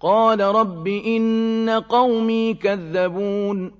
قَالَ رَبِّ إِنَّ قَوْمِي كَذَّبُونِ